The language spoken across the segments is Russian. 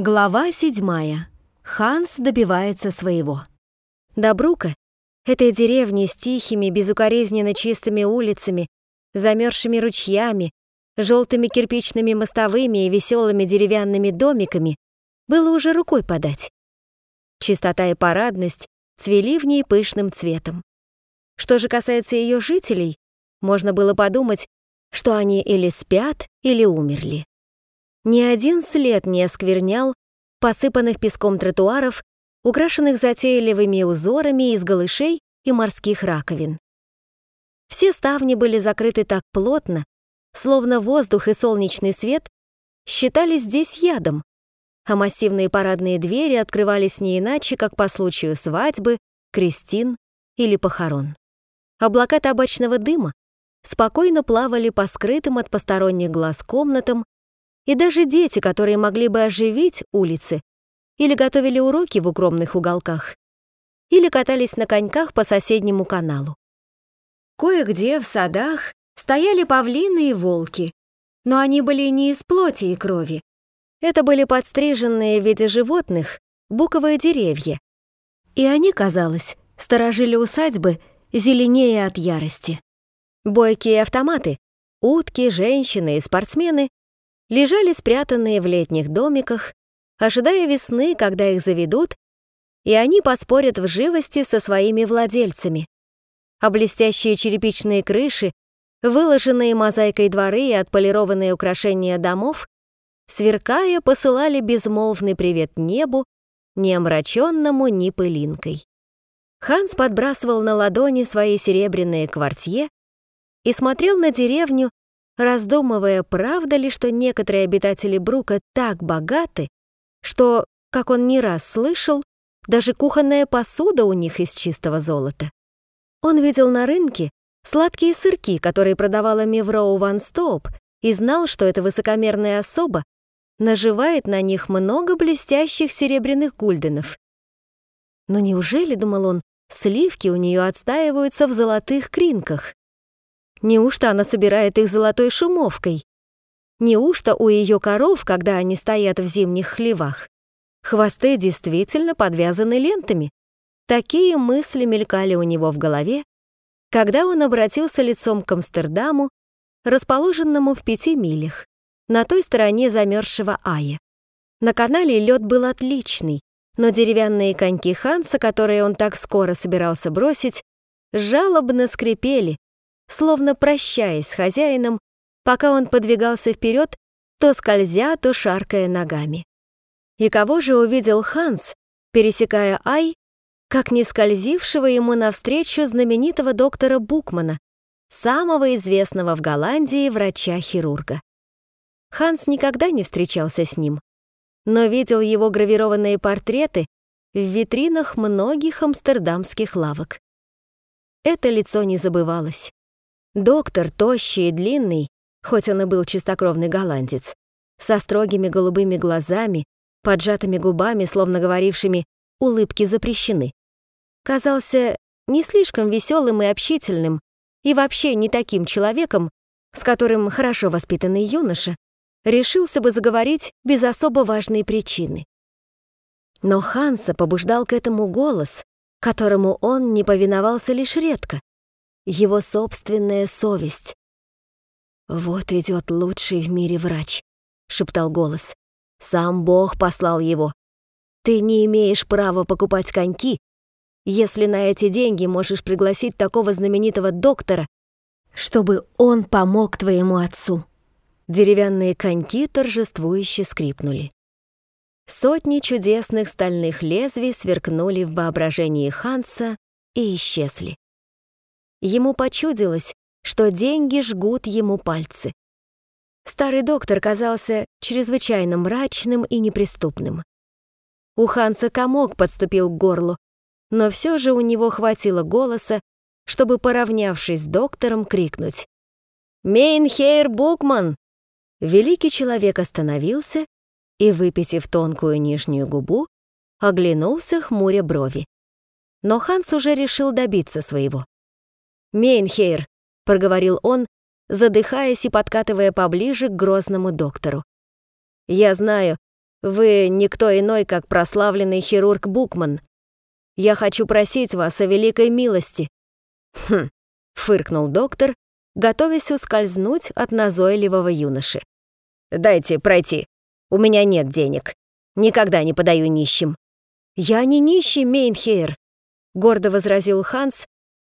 Глава седьмая. Ханс добивается своего. Добрука — этой деревни с тихими, безукоризненно чистыми улицами, замерзшими ручьями, желтыми кирпичными мостовыми и веселыми деревянными домиками было уже рукой подать. Чистота и парадность цвели в ней пышным цветом. Что же касается ее жителей, можно было подумать, что они или спят, или умерли. Ни один след не осквернял посыпанных песком тротуаров, украшенных затейливыми узорами из голышей и морских раковин. Все ставни были закрыты так плотно, словно воздух и солнечный свет считались здесь ядом, а массивные парадные двери открывались не иначе, как по случаю свадьбы, крестин или похорон. Облака табачного дыма спокойно плавали по скрытым от посторонних глаз комнатам и даже дети, которые могли бы оживить улицы, или готовили уроки в укромных уголках, или катались на коньках по соседнему каналу. Кое-где в садах стояли павлины и волки, но они были не из плоти и крови. Это были подстриженные в виде животных буковые деревья. И они, казалось, сторожили усадьбы, зеленее от ярости. Бойкие автоматы, утки, женщины и спортсмены лежали спрятанные в летних домиках, ожидая весны, когда их заведут, и они поспорят в живости со своими владельцами. А блестящие черепичные крыши, выложенные мозаикой дворы и отполированные украшения домов, сверкая, посылали безмолвный привет небу, не омраченному ни пылинкой. Ханс подбрасывал на ладони свои серебряные квартье и смотрел на деревню, раздумывая, правда ли, что некоторые обитатели Брука так богаты, что, как он не раз слышал, даже кухонная посуда у них из чистого золота. Он видел на рынке сладкие сырки, которые продавала Мивроу Ван Стоуп, и знал, что эта высокомерная особа наживает на них много блестящих серебряных гульденов. Но неужели, думал он, сливки у нее отстаиваются в золотых кринках? Неужто она собирает их золотой шумовкой? Неужто у ее коров, когда они стоят в зимних хлевах, хвосты действительно подвязаны лентами? Такие мысли мелькали у него в голове, когда он обратился лицом к Амстердаму, расположенному в пяти милях, на той стороне замерзшего Ая. На канале лед был отличный, но деревянные коньки Ханса, которые он так скоро собирался бросить, жалобно скрипели, словно прощаясь с хозяином, пока он подвигался вперед, то скользя, то шаркая ногами. И кого же увидел Ханс, пересекая Ай, как не скользившего ему навстречу знаменитого доктора Букмана, самого известного в Голландии врача-хирурга. Ханс никогда не встречался с ним, но видел его гравированные портреты в витринах многих амстердамских лавок. Это лицо не забывалось. Доктор, тощий и длинный, хоть он и был чистокровный голландец, со строгими голубыми глазами, поджатыми губами, словно говорившими «улыбки запрещены», казался не слишком веселым и общительным, и вообще не таким человеком, с которым хорошо воспитанный юноша решился бы заговорить без особо важной причины. Но Ханса побуждал к этому голос, которому он не повиновался лишь редко, его собственная совесть. «Вот идет лучший в мире врач», — шептал голос. «Сам Бог послал его. Ты не имеешь права покупать коньки, если на эти деньги можешь пригласить такого знаменитого доктора, чтобы он помог твоему отцу». Деревянные коньки торжествующе скрипнули. Сотни чудесных стальных лезвий сверкнули в воображении Ханса и исчезли. Ему почудилось, что деньги жгут ему пальцы. Старый доктор казался чрезвычайно мрачным и неприступным. У Ханса комок подступил к горлу, но все же у него хватило голоса, чтобы, поравнявшись с доктором, крикнуть «Мейнхейр Букман!». Великий человек остановился и, выпитив тонкую нижнюю губу, оглянулся, хмуря брови. Но Ханс уже решил добиться своего. «Мейнхейр», — проговорил он, задыхаясь и подкатывая поближе к грозному доктору. «Я знаю, Вы никто иной, как прославленный хирург Букман. Я хочу просить вас о великой милости». «Хм», — фыркнул доктор, готовясь ускользнуть от назойливого юноши. «Дайте пройти. У меня нет денег. Никогда не подаю нищим». «Я не нищий, Мейнхейр», — гордо возразил Ханс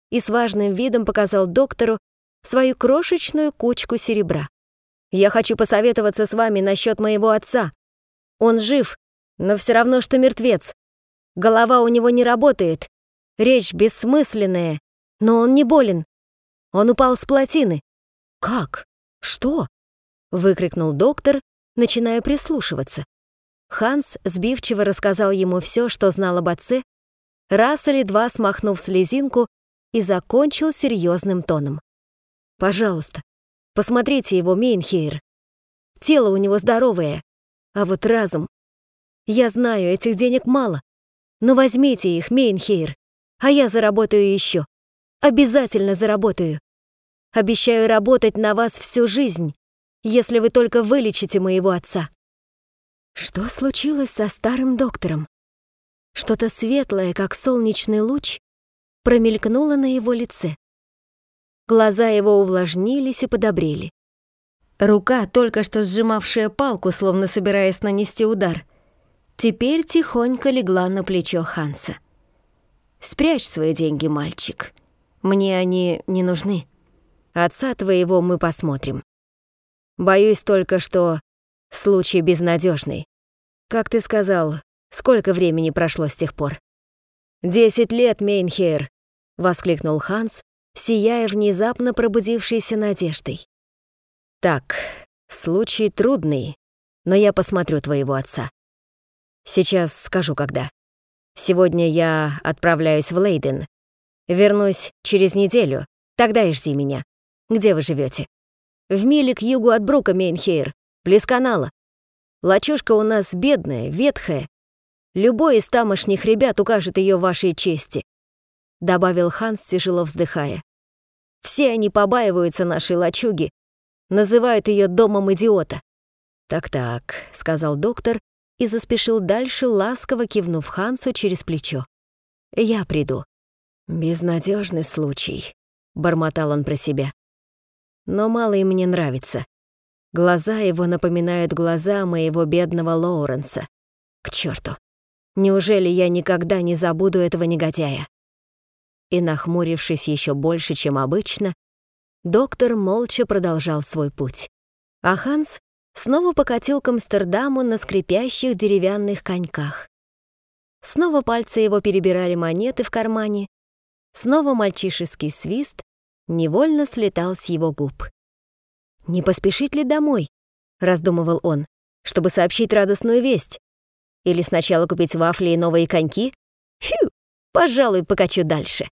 и с важным видом показал доктору свою крошечную кучку серебра. «Я хочу посоветоваться с вами насчет моего отца. Он жив, но все равно, что мертвец. Голова у него не работает, речь бессмысленная, но он не болен. Он упал с плотины». «Как? Что?» — выкрикнул доктор, начиная прислушиваться. Ханс сбивчиво рассказал ему все, что знал об отце, раз или два смахнув слезинку и закончил серьезным тоном. «Пожалуйста, посмотрите его, Мейнхейр. Тело у него здоровое, а вот разум... Я знаю, этих денег мало, но возьмите их, Мейнхейр, а я заработаю еще. Обязательно заработаю. Обещаю работать на вас всю жизнь, если вы только вылечите моего отца». Что случилось со старым доктором? Что-то светлое, как солнечный луч, промелькнуло на его лице. Глаза его увлажнились и подобрели. Рука, только что сжимавшая палку, словно собираясь нанести удар, теперь тихонько легла на плечо Ханса. «Спрячь свои деньги, мальчик. Мне они не нужны. Отца твоего мы посмотрим. Боюсь только, что Случай безнадежный. Как ты сказал, сколько времени прошло с тех пор? «Десять лет, Мейнхейр!» — воскликнул Ханс, сияя внезапно пробудившейся надеждой. «Так, случай трудный, но я посмотрю твоего отца. Сейчас скажу, когда. Сегодня я отправляюсь в Лейден. Вернусь через неделю, тогда и жди меня. Где вы живете? В миле к югу от Брука, Мейнхейр, близ канала. Лачушка у нас бедная, ветхая. Любой из тамошних ребят укажет ее вашей чести», — добавил Ханс, тяжело вздыхая. «Все они побаиваются нашей лачуги, называют ее домом идиота». «Так-так», — сказал доктор и заспешил дальше, ласково кивнув Хансу через плечо. «Я приду». «Безнадежный случай», — бормотал он про себя. «Но мало им мне нравится. Глаза его напоминают глаза моего бедного Лоуренса. К черту! Неужели я никогда не забуду этого негодяя? И нахмурившись еще больше, чем обычно, доктор молча продолжал свой путь. А Ханс снова покатил к Амстердаму на скрипящих деревянных коньках. Снова пальцы его перебирали монеты в кармане, снова мальчишеский свист невольно слетал с его губ. «Не поспешить ли домой?» — раздумывал он, чтобы сообщить радостную весть. Или сначала купить вафли и новые коньки? Фью, пожалуй, покачу дальше.